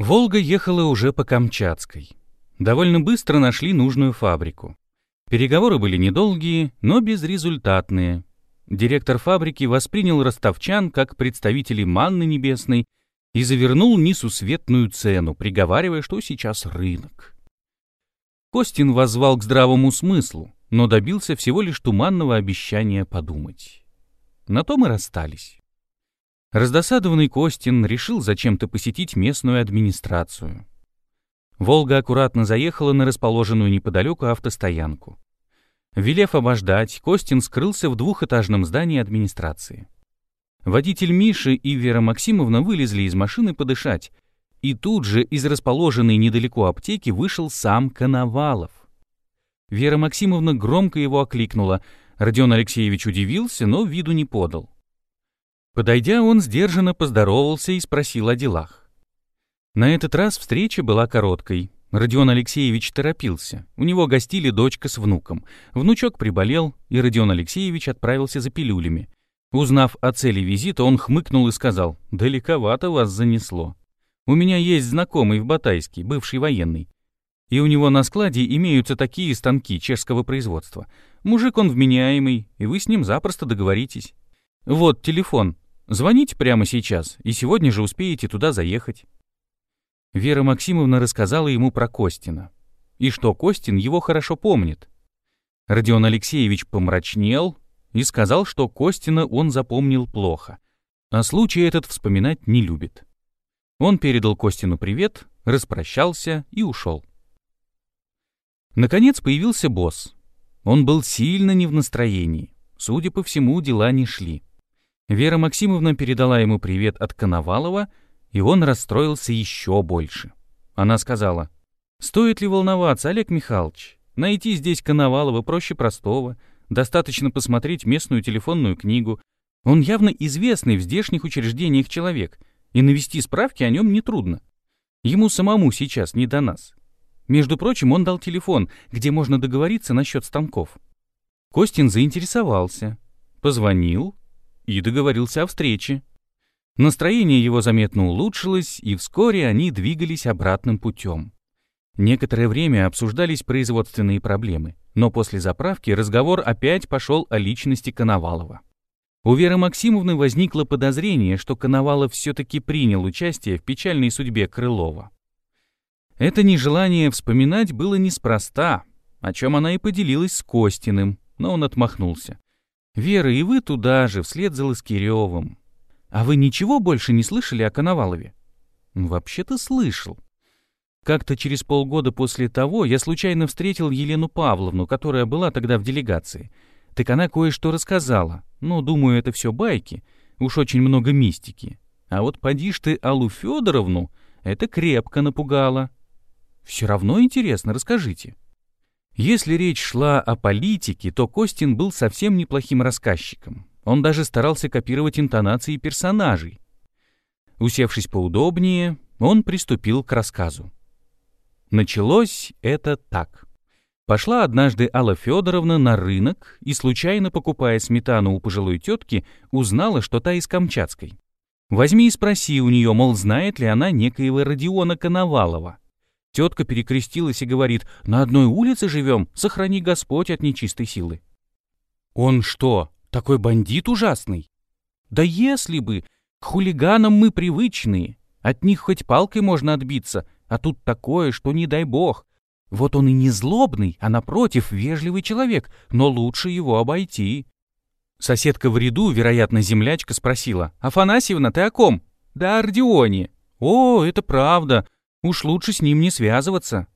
Волга ехала уже по Камчатской. Довольно быстро нашли нужную фабрику. Переговоры были недолгие, но безрезультатные. Директор фабрики воспринял ростовчан как представителей манны небесной и завернул несусветную цену, приговаривая, что сейчас рынок. Костин воззвал к здравому смыслу, но добился всего лишь туманного обещания подумать. На том и расстались. Раздосадованный Костин решил зачем-то посетить местную администрацию. «Волга» аккуратно заехала на расположенную неподалеку автостоянку. Велев обождать, Костин скрылся в двухэтажном здании администрации. Водитель Миши и Вера Максимовна вылезли из машины подышать, и тут же из расположенной недалеко аптеки вышел сам Коновалов. Вера Максимовна громко его окликнула. Родион Алексеевич удивился, но виду не подал. Подойдя, он сдержанно поздоровался и спросил о делах. На этот раз встреча была короткой. Родион Алексеевич торопился. У него гостили дочка с внуком. Внучок приболел, и Родион Алексеевич отправился за пилюлями. Узнав о цели визита, он хмыкнул и сказал, «Далековато вас занесло. У меня есть знакомый в Батайске, бывший военный. И у него на складе имеются такие станки чешского производства. Мужик он вменяемый, и вы с ним запросто договоритесь. Вот телефон. Звоните прямо сейчас, и сегодня же успеете туда заехать. Вера Максимовна рассказала ему про Костина. И что Костин его хорошо помнит. Родион Алексеевич помрачнел и сказал, что Костина он запомнил плохо, а случай этот вспоминать не любит. Он передал Костину привет, распрощался и ушел. Наконец появился босс. Он был сильно не в настроении. Судя по всему, дела не шли. Вера Максимовна передала ему привет от Коновалова и он расстроился еще больше. Она сказала, «Стоит ли волноваться, Олег Михайлович? Найти здесь Коновалова проще простого. Достаточно посмотреть местную телефонную книгу. Он явно известный в здешних учреждениях человек, и навести справки о нем нетрудно. Ему самому сейчас не до нас. Между прочим, он дал телефон, где можно договориться насчет станков. Костин заинтересовался, позвонил и договорился о встрече. Настроение его заметно улучшилось, и вскоре они двигались обратным путем. Некоторое время обсуждались производственные проблемы, но после заправки разговор опять пошел о личности Коновалова. У Веры Максимовны возникло подозрение, что Коновалов все-таки принял участие в печальной судьбе Крылова. Это нежелание вспоминать было неспроста, о чем она и поделилась с Костиным, но он отмахнулся. «Вера, и вы туда же, вслед за Лоскиревым. А вы ничего больше не слышали о Коновалове? Вообще-то слышал. Как-то через полгода после того я случайно встретил Елену Павловну, которая была тогда в делегации. Так она кое-что рассказала. Ну, думаю, это все байки. Уж очень много мистики. А вот поди ты Аллу Федоровну, это крепко напугало. Все равно интересно, расскажите. Если речь шла о политике, то Костин был совсем неплохим рассказчиком. Он даже старался копировать интонации персонажей. Усевшись поудобнее, он приступил к рассказу. Началось это так. Пошла однажды Алла Федоровна на рынок и, случайно покупая сметану у пожилой тетки, узнала, что та из Камчатской. Возьми и спроси у нее, мол, знает ли она некоего Родиона Коновалова. Тетка перекрестилась и говорит, на одной улице живем, сохрани Господь от нечистой силы. «Он что, такой бандит ужасный. Да если бы! К хулиганам мы привычные. От них хоть палкой можно отбиться, а тут такое, что не дай бог. Вот он и не злобный, а напротив, вежливый человек, но лучше его обойти. Соседка в ряду, вероятно, землячка, спросила. «Афанасьевна, ты о ком?» «Да о Родионе». «О, это правда. Уж лучше с ним не связываться».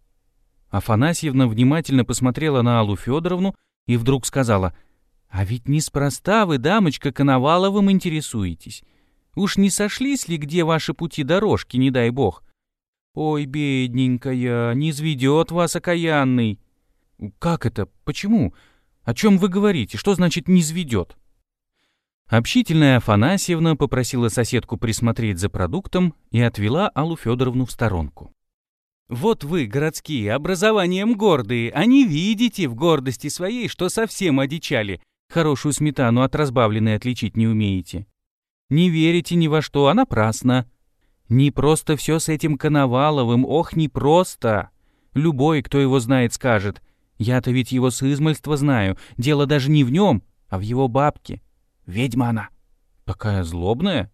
Афанасьевна внимательно посмотрела на Аллу Федоровну и вдруг сказала, а ведь неспроста вы, дамочка, Коноваловым интересуетесь. Уж не сошлись ли где ваши пути дорожки, не дай бог? Ой, бедненькая, не изведет вас окаянный. Как это? Почему? О чем вы говорите? Что значит «не изведет»? Общительная Афанасьевна попросила соседку присмотреть за продуктом и отвела Аллу Федоровну в сторонку. «Вот вы, городские, образованием гордые, а не видите в гордости своей, что совсем одичали, Хорошую сметану от разбавленной отличить не умеете. Не верите ни во что, а напрасно. Не просто все с этим Коноваловым, ох, не просто. Любой, кто его знает, скажет. Я-то ведь его с измальства знаю. Дело даже не в нем, а в его бабке. Ведьма она. Такая злобная?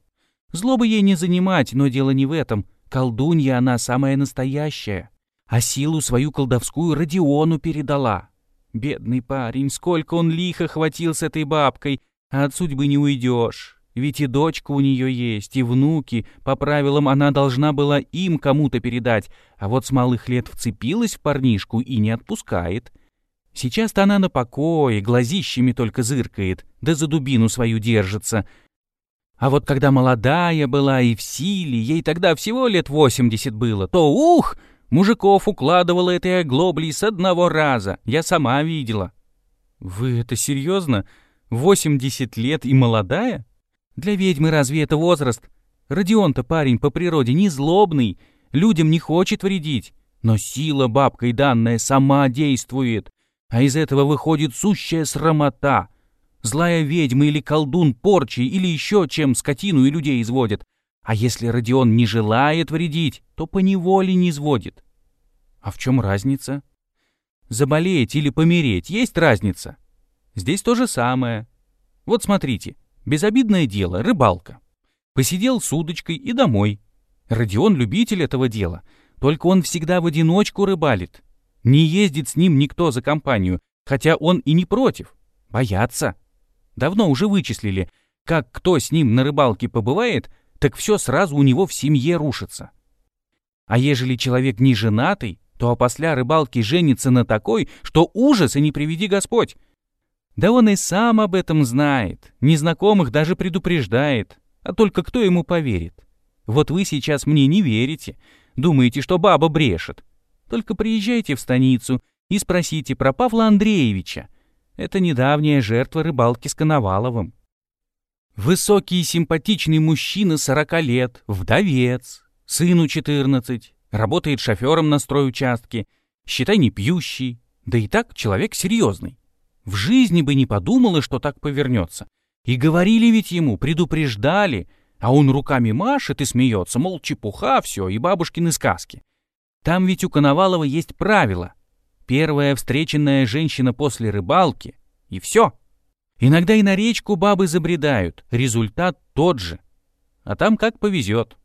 Злобы ей не занимать, но дело не в этом. Колдунья она самая настоящая. А силу свою колдовскую Родиону передала. Бедный парень, сколько он лихо хватил с этой бабкой, а от судьбы не уйдешь. Ведь и дочка у нее есть, и внуки. По правилам она должна была им кому-то передать, а вот с малых лет вцепилась в парнишку и не отпускает. Сейчас-то она на покое, глазищами только зыркает, да за дубину свою держится. А вот когда молодая была и в силе, ей тогда всего лет восемьдесят было, то ух, мужиков укладывала этой оглоблей с одного раза, я сама видела. Вы это серьезно? Восемьдесят лет и молодая? Для ведьмы разве это возраст? Родион-то парень по природе не злобный, людям не хочет вредить. Но сила бабкой данная сама действует, а из этого выходит сущая срамота. Злая ведьма или колдун порчи или еще чем скотину и людей изводит. А если Родион не желает вредить, то поневоле не изводит. А в чем разница? Заболеть или помереть есть разница? Здесь то же самое. Вот смотрите, Безобидное дело, рыбалка. Посидел с удочкой и домой. Родион любитель этого дела, только он всегда в одиночку рыбалит. Не ездит с ним никто за компанию, хотя он и не против. Боятся. Давно уже вычислили, как кто с ним на рыбалке побывает, так все сразу у него в семье рушится. А ежели человек не женатый, то опосля рыбалки женится на такой, что ужас и не приведи Господь. Да он и сам об этом знает, незнакомых даже предупреждает, а только кто ему поверит? Вот вы сейчас мне не верите, думаете, что баба брешет. Только приезжайте в станицу и спросите про Павла Андреевича. Это недавняя жертва рыбалки с Коноваловым. Высокий и симпатичный мужчина сорока лет, вдовец, сыну четырнадцать, работает шофером на стройучастке, считай не пьющий, да и так человек серьезный. В жизни бы не подумала, что так повернется. И говорили ведь ему, предупреждали, а он руками машет и смеется, мол, чепуха все и бабушкины сказки. Там ведь у Коновалова есть правило. Первая встреченная женщина после рыбалки, и все. Иногда и на речку бабы забредают, результат тот же. А там как повезет.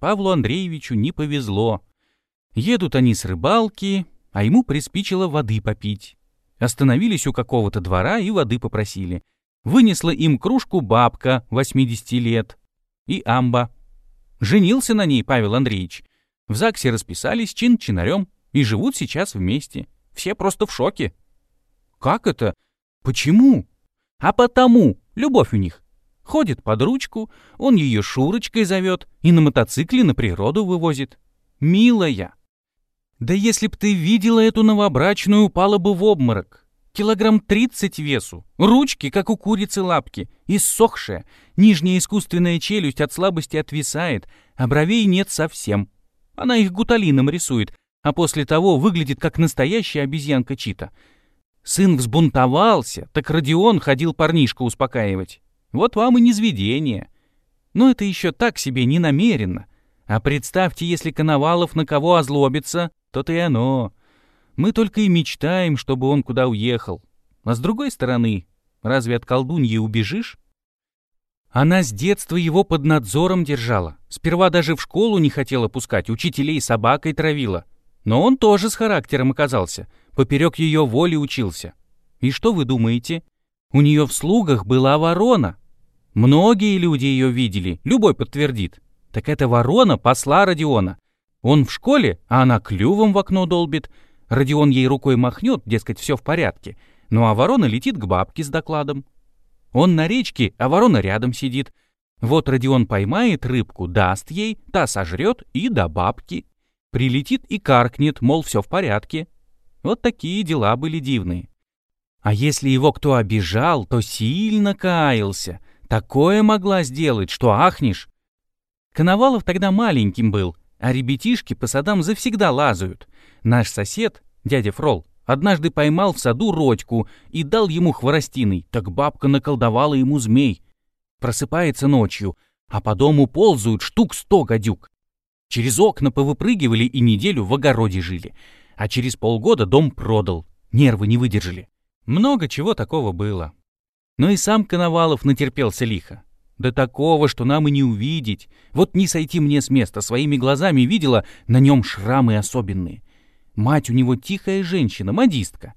Павлу Андреевичу не повезло. Едут они с рыбалки, а ему приспичило воды попить. Остановились у какого-то двора и воды попросили. Вынесла им кружку бабка 80 лет и амба. Женился на ней Павел Андреевич. В ЗАГСе расписались чин-чинарем и живут сейчас вместе. Все просто в шоке. Как это? Почему? А потому, любовь у них. Ходит под ручку, он ее Шурочкой зовет и на мотоцикле на природу вывозит. Милая, да если б ты видела эту новобрачную, упала бы в обморок. Килограмм тридцать весу, ручки, как у курицы лапки, иссохшая, нижняя искусственная челюсть от слабости отвисает, а бровей нет совсем. Она их гуталином рисует, а после того выглядит как настоящая обезьянка Чита. Сын взбунтовался, так Родион ходил парнишку успокаивать. Вот вам и низведение. Но это еще так себе не намеренно. А представьте, если Коновалов на кого озлобится, то-то и оно. Мы только и мечтаем, чтобы он куда уехал. А с другой стороны, разве от колдуньи убежишь? Она с детства его под надзором держала. Сперва даже в школу не хотела пускать, учителей собакой травила. Но он тоже с характером оказался, поперек ее воли учился. И что вы думаете? У нее в слугах была ворона. Многие люди ее видели, любой подтвердит. Так это ворона посла Родиона. Он в школе, а она клювом в окно долбит. Родион ей рукой махнет, дескать, все в порядке. Ну а ворона летит к бабке с докладом. Он на речке, а ворона рядом сидит. Вот Родион поймает рыбку, даст ей, та сожрет и до бабки. Прилетит и каркнет, мол, все в порядке. Вот такие дела были дивные. А если его кто обижал, то сильно каялся. Такое могла сделать, что ахнешь. Коновалов тогда маленьким был, а ребятишки по садам завсегда лазают. Наш сосед, дядя Фрол, однажды поймал в саду Родьку и дал ему хворостиной, так бабка наколдовала ему змей. Просыпается ночью, а по дому ползают штук сто гадюк. Через окна повыпрыгивали и неделю в огороде жили. А через полгода дом продал. Нервы не выдержали. Много чего такого было. Но и сам Коновалов натерпелся лихо. Да такого, что нам и не увидеть. Вот не сойти мне с места. Своими глазами видела на нем шрамы особенные. Мать у него тихая женщина, модистка.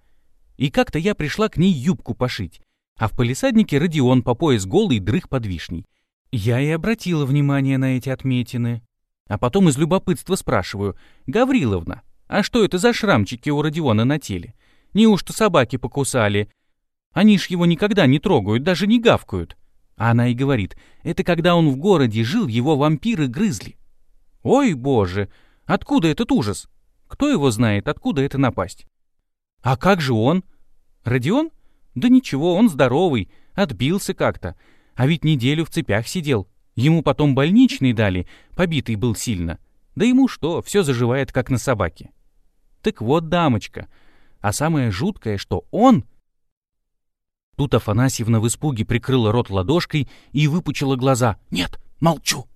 И как-то я пришла к ней юбку пошить. А в полисаднике Родион по пояс голый дрых под вишней. Я и обратила внимание на эти отметины. А потом из любопытства спрашиваю. «Гавриловна, а что это за шрамчики у Родиона на теле? Неужто собаки покусали? Они ж его никогда не трогают, даже не гавкают». Она и говорит, это когда он в городе жил, его вампиры грызли. Ой, боже, откуда этот ужас? Кто его знает, откуда это напасть? А как же он? Родион? Да ничего, он здоровый, отбился как-то. А ведь неделю в цепях сидел. Ему потом больничный дали, побитый был сильно. Да ему что, все заживает, как на собаке. Так вот, дамочка. А самое жуткое, что он Тут Афанасьевна в испуге прикрыла рот ладошкой и выпучила глаза. «Нет, молчу!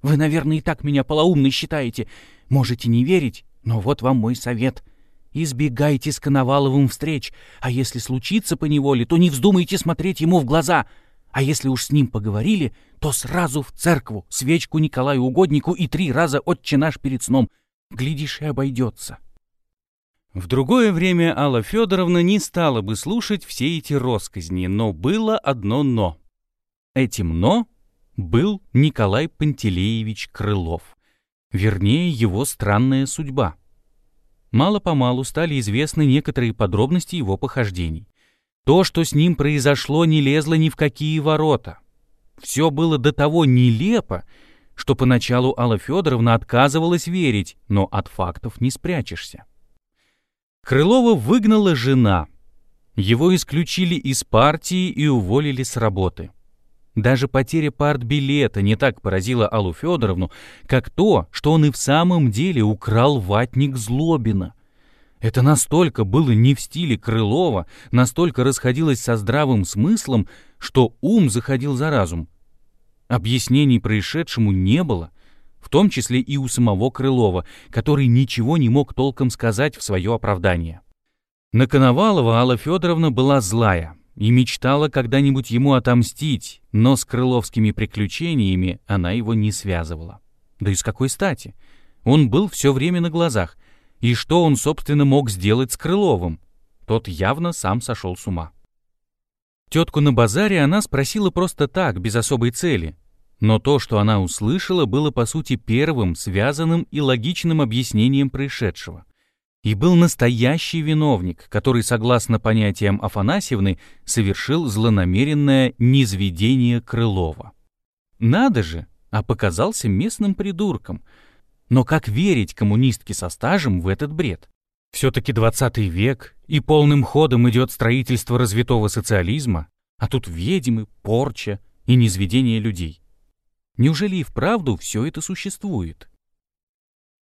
Вы, наверное, и так меня полоумной считаете. Можете не верить, но вот вам мой совет. Избегайте с Коноваловым встреч, а если случится по неволе, то не вздумайте смотреть ему в глаза. А если уж с ним поговорили, то сразу в церкву, свечку Николаю Угоднику и три раза отче наш перед сном. Глядишь, и обойдется». В другое время Алла Федоровна не стала бы слушать все эти росказни, но было одно «но». Этим «но» был Николай Пантелеевич Крылов. Вернее, его странная судьба. Мало-помалу стали известны некоторые подробности его похождений. То, что с ним произошло, не лезло ни в какие ворота. Все было до того нелепо, что поначалу Алла Федоровна отказывалась верить, но от фактов не спрячешься. Крылова выгнала жена. Его исключили из партии и уволили с работы. Даже потеря партбилета не так поразила Аллу Федоровну, как то, что он и в самом деле украл ватник Злобина. Это настолько было не в стиле Крылова, настолько расходилось со здравым смыслом, что ум заходил за разум. Объяснений происшедшему не было, в том числе и у самого Крылова, который ничего не мог толком сказать в свое оправдание. На Коновалова Алла Федоровна была злая и мечтала когда-нибудь ему отомстить, но с крыловскими приключениями она его не связывала. Да и с какой стати? Он был все время на глазах, и что он, собственно, мог сделать с Крыловым? Тот явно сам сошел с ума. Тетку на базаре она спросила просто так, без особой цели, но то, что она услышала, было по сути первым, связанным и логичным объяснением происшедшего. И был настоящий виновник, который, согласно понятиям Афанасьевны, совершил злонамеренное низведение Крылова. Надо же, а показался местным придурком. Но как верить коммунистке со стажем в этот бред? Все-таки 20 век, и полным ходом идет строительство развитого социализма, а тут ведьмы, порча и низведение людей. Неужели и вправду все это существует?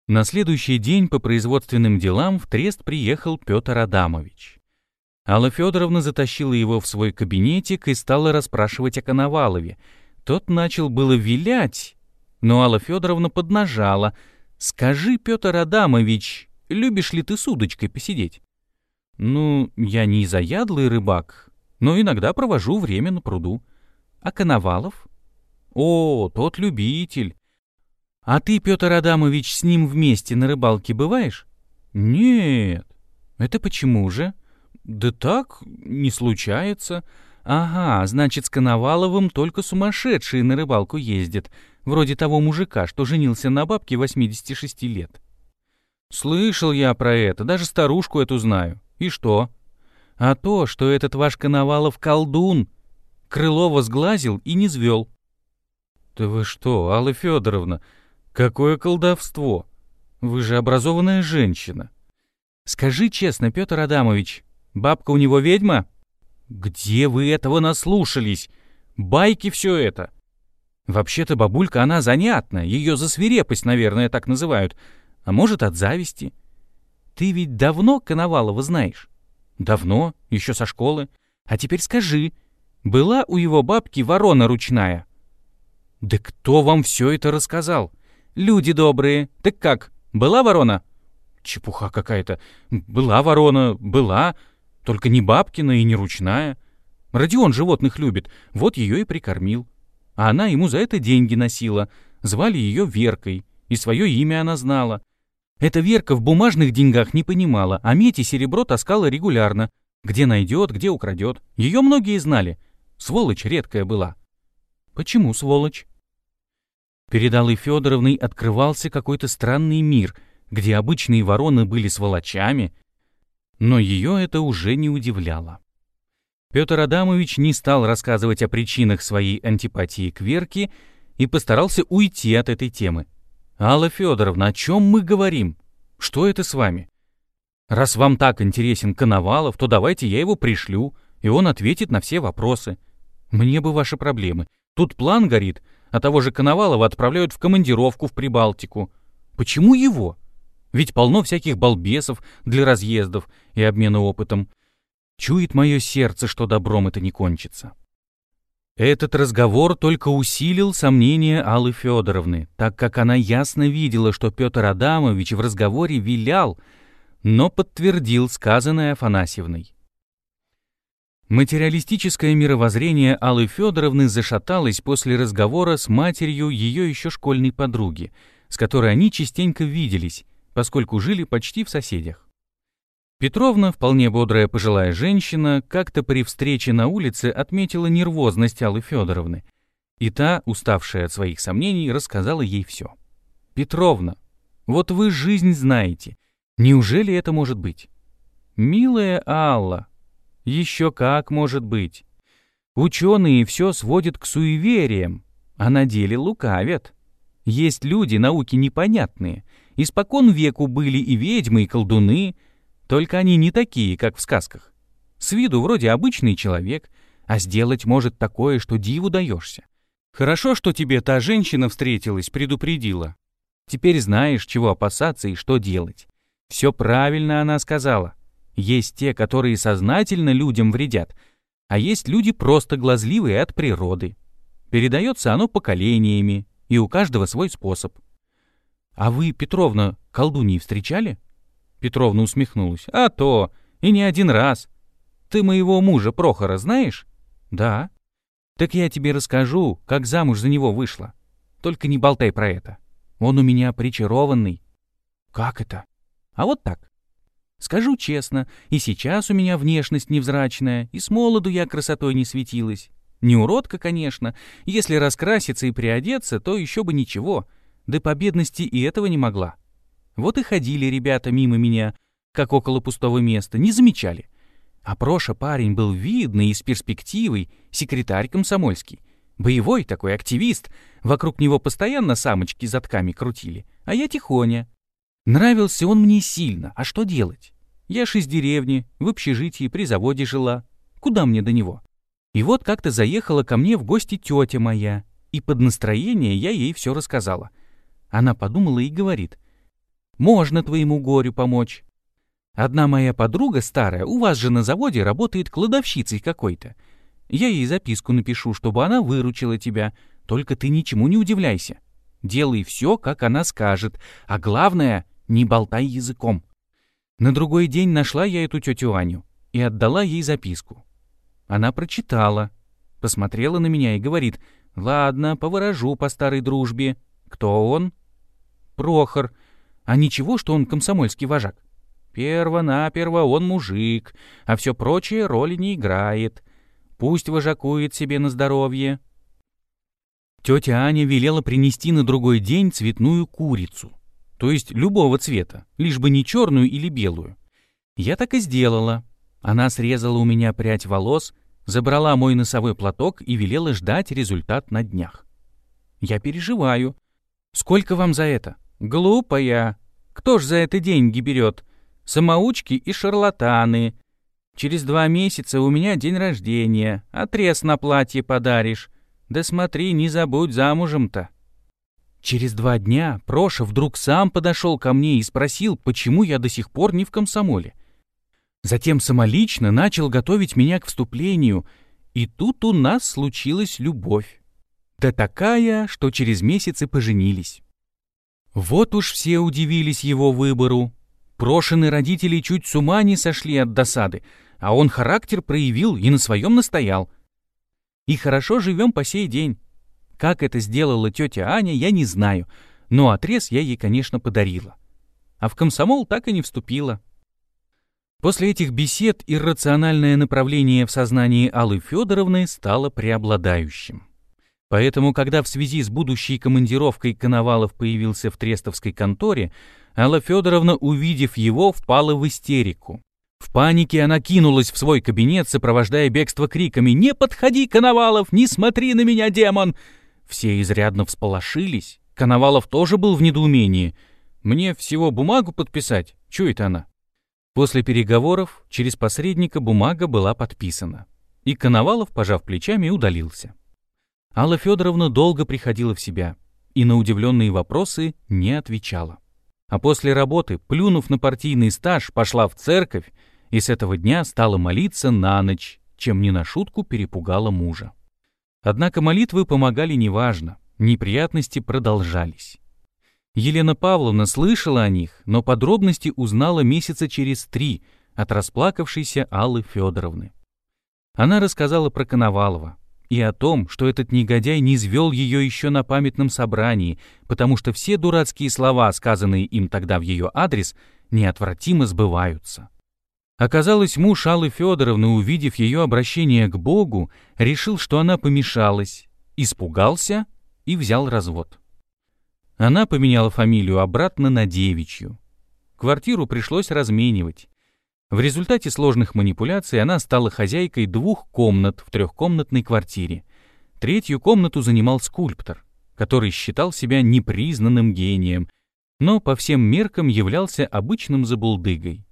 На следующий день по производственным делам в Трест приехал Петр Адамович. Алла Федоровна затащила его в свой кабинетик и стала расспрашивать о Коновалове. Тот начал было вилять, но Алла Федоровна поднажала. «Скажи, Петр Адамович, любишь ли ты с удочкой посидеть?» «Ну, я не заядлый рыбак, но иногда провожу время на пруду. А Коновалов?» О, тот любитель. А ты, Петр Адамович, с ним вместе на рыбалке бываешь? Нет. Это почему же? Да так, не случается. Ага, значит, с Коноваловым только сумасшедшие на рыбалку ездят, вроде того мужика, что женился на бабке 86 лет. Слышал я про это, даже старушку эту знаю. И что? А то, что этот ваш Коновалов колдун. Крылова сглазил и не звел. «Да вы что, Алла Федоровна, какое колдовство! Вы же образованная женщина!» «Скажи честно, Петр Адамович, бабка у него ведьма?» «Где вы этого наслушались? Байки все это!» «Вообще-то бабулька она занятна, ее за свирепость, наверное, так называют, а может, от зависти. Ты ведь давно Коновалова знаешь?» «Давно, еще со школы. А теперь скажи, была у его бабки ворона ручная?» «Да кто вам все это рассказал? «Люди добрые, так как, была ворона?» «Чепуха какая-то. Была ворона, была, только не бабкина и не ручная. Родион животных любит, вот ее и прикормил. А она ему за это деньги носила. Звали ее Веркой, и свое имя она знала. Эта Верка в бумажных деньгах не понимала, а медь и серебро таскала регулярно. Где найдет, где украдет. Ее многие знали. Сволочь редкая была. Почему сволочь? Перед Аллой Федоровной открывался какой-то странный мир, где обычные вороны были сволочами, но ее это уже не удивляло. Петр Адамович не стал рассказывать о причинах своей антипатии к Верке и постарался уйти от этой темы. «Алла Федоровна, о чем мы говорим? Что это с вами? Раз вам так интересен Коновалов, то давайте я его пришлю, и он ответит на все вопросы. Мне бы ваши проблемы. Тут план горит, а того же Коновалова отправляют в командировку в Прибалтику. Почему его? Ведь полно всяких балбесов для разъездов и обмена опытом. Чует мое сердце, что добром это не кончится. Этот разговор только усилил сомнения Аллы Федоровны, так как она ясно видела, что Петр Адамович в разговоре вилял, но подтвердил сказанное Афанасьевной. Материалистическое мировоззрение Аллы Федоровны зашаталось после разговора с матерью ее еще школьной подруги, с которой они частенько виделись, поскольку жили почти в соседях. Петровна, вполне бодрая пожилая женщина, как-то при встрече на улице отметила нервозность Аллы Федоровны, и та, уставшая от своих сомнений, рассказала ей все. «Петровна, вот вы жизнь знаете. Неужели это может быть?» «Милая Алла, еще как может быть. Ученые все сводят к суевериям, а на деле лукавят. Есть люди науки непонятные. Испокон веку были и ведьмы, и колдуны — только они не такие, как в сказках. С виду вроде обычный человек, а сделать может такое, что диву даешься. Хорошо, что тебе та женщина встретилась, предупредила. Теперь знаешь, чего опасаться и что делать. Все правильно она сказала. Есть те, которые сознательно людям вредят, а есть люди просто глазливые от природы. Передается оно поколениями, и у каждого свой способ. А вы, Петровна, колдуньи встречали? Петровна усмехнулась. «А то! И не один раз. Ты моего мужа Прохора знаешь?» «Да». «Так я тебе расскажу, как замуж за него вышла. Только не болтай про это. Он у меня причарованный». «Как это?» «А вот так. Скажу честно, и сейчас у меня внешность невзрачная, и с молоду я красотой не светилась. Не уродка, конечно. Если раскраситься и приодеться, то еще бы ничего. Да по бедности и этого не могла. Вот и ходили ребята мимо меня, как около пустого места, не замечали. А Проша парень был видный и с перспективой, секретарь комсомольский. Боевой такой активист, вокруг него постоянно самочки затками крутили, а я тихоня. Нравился он мне сильно, а что делать? Я ж из деревни, в общежитии при заводе жила. Куда мне до него? И вот как-то заехала ко мне в гости тетя моя, и под настроение я ей все рассказала. Она подумала и говорит, можно твоему горю помочь. Одна моя подруга старая у вас же на заводе работает кладовщицей какой-то. Я ей записку напишу, чтобы она выручила тебя. Только ты ничему не удивляйся. Делай все, как она скажет. А главное, не болтай языком. На другой день нашла я эту тетю Аню и отдала ей записку. Она прочитала, посмотрела на меня и говорит, «Ладно, поворожу по старой дружбе. Кто он?» «Прохор. А ничего, что он комсомольский вожак. Перво-наперво он мужик, а все прочее роли не играет. Пусть вожакует себе на здоровье. Тетя Аня велела принести на другой день цветную курицу. То есть любого цвета, лишь бы не черную или белую. Я так и сделала. Она срезала у меня прядь волос, забрала мой носовой платок и велела ждать результат на днях. Я переживаю. Сколько вам за это? Глупая. Кто ж за это деньги берет? Самоучки и шарлатаны. Через два месяца у меня день рождения. Отрез на платье подаришь. Да смотри, не забудь замужем-то. Через два дня Проша вдруг сам подошел ко мне и спросил, почему я до сих пор не в комсомоле. Затем самолично начал готовить меня к вступлению, и тут у нас случилась любовь. Да такая, что через месяцы поженились. Вот уж все удивились его выбору. Прошены родители чуть с ума не сошли от досады, а он характер проявил и на своем настоял. И хорошо живем по сей день. Как это сделала тетя Аня, я не знаю, но отрез я ей, конечно, подарила. А в комсомол так и не вступила. После этих бесед иррациональное направление в сознании Аллы Федоровны стало преобладающим. Поэтому, когда в связи с будущей командировкой Коновалов появился в Трестовской конторе, Алла Федоровна, увидев его, впала в истерику. В панике она кинулась в свой кабинет, сопровождая бегство криками «Не подходи, Коновалов! Не смотри на меня, демон!» Все изрядно всполошились. Коновалов тоже был в недоумении. «Мне всего бумагу подписать? Чё это она?» После переговоров через посредника бумага была подписана. И Коновалов, пожав плечами, удалился. Алла Федоровна долго приходила в себя и на удивленные вопросы не отвечала. А после работы, плюнув на партийный стаж, пошла в церковь и с этого дня стала молиться на ночь, чем не на шутку перепугала мужа. Однако молитвы помогали неважно, неприятности продолжались. Елена Павловна слышала о них, но подробности узнала месяца через три от расплакавшейся Аллы Федоровны. Она рассказала про Коновалова, и о том, что этот негодяй не звел ее еще на памятном собрании, потому что все дурацкие слова, сказанные им тогда в ее адрес, неотвратимо сбываются. Оказалось, муж Аллы Федоровны, увидев ее обращение к Богу, решил, что она помешалась, испугался и взял развод. Она поменяла фамилию обратно на девичью. Квартиру пришлось разменивать. В результате сложных манипуляций она стала хозяйкой двух комнат в трехкомнатной квартире. Третью комнату занимал скульптор, который считал себя непризнанным гением, но по всем меркам являлся обычным забулдыгой.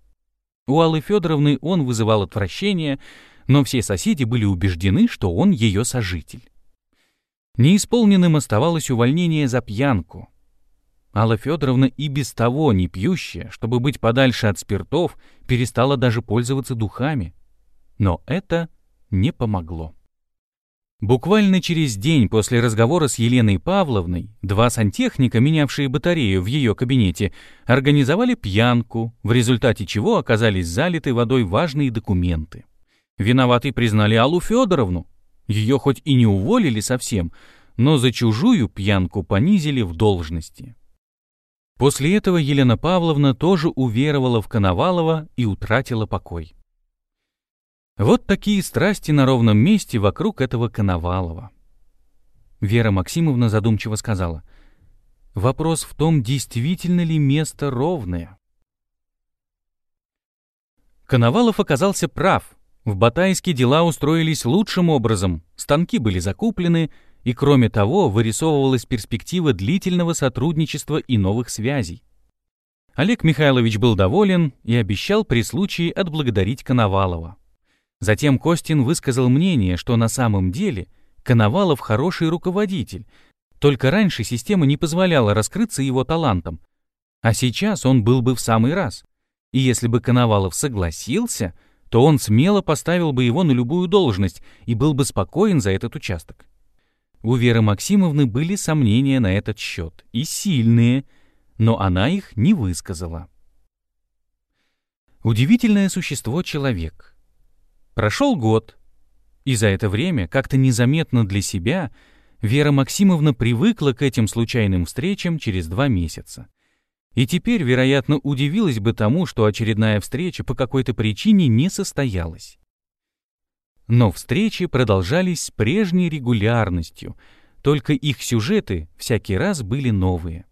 У Аллы Федоровны он вызывал отвращение, но все соседи были убеждены, что он ее сожитель. Неисполненным оставалось увольнение за пьянку, Алла Федоровна и без того не пьющая, чтобы быть подальше от спиртов, перестала даже пользоваться духами. Но это не помогло. Буквально через день после разговора с Еленой Павловной два сантехника, менявшие батарею в ее кабинете, организовали пьянку, в результате чего оказались залиты водой важные документы. Виноваты признали Аллу Федоровну. Ее хоть и не уволили совсем, но за чужую пьянку понизили в должности. После этого Елена Павловна тоже уверовала в Коновалова и утратила покой. Вот такие страсти на ровном месте вокруг этого Коновалова. Вера Максимовна задумчиво сказала, «Вопрос в том, действительно ли место ровное». Коновалов оказался прав. В Батайске дела устроились лучшим образом, станки были закуплены, и кроме того, вырисовывалась перспектива длительного сотрудничества и новых связей. Олег Михайлович был доволен и обещал при случае отблагодарить Коновалова. Затем Костин высказал мнение, что на самом деле Коновалов хороший руководитель, только раньше система не позволяла раскрыться его талантам, а сейчас он был бы в самый раз. И если бы Коновалов согласился, то он смело поставил бы его на любую должность и был бы спокоен за этот участок. У Веры Максимовны были сомнения на этот счет, и сильные, но она их не высказала. Удивительное существо человек. Прошел год, и за это время, как-то незаметно для себя, Вера Максимовна привыкла к этим случайным встречам через два месяца. И теперь, вероятно, удивилась бы тому, что очередная встреча по какой-то причине не состоялась. Но встречи продолжались с прежней регулярностью, только их сюжеты всякий раз были новые.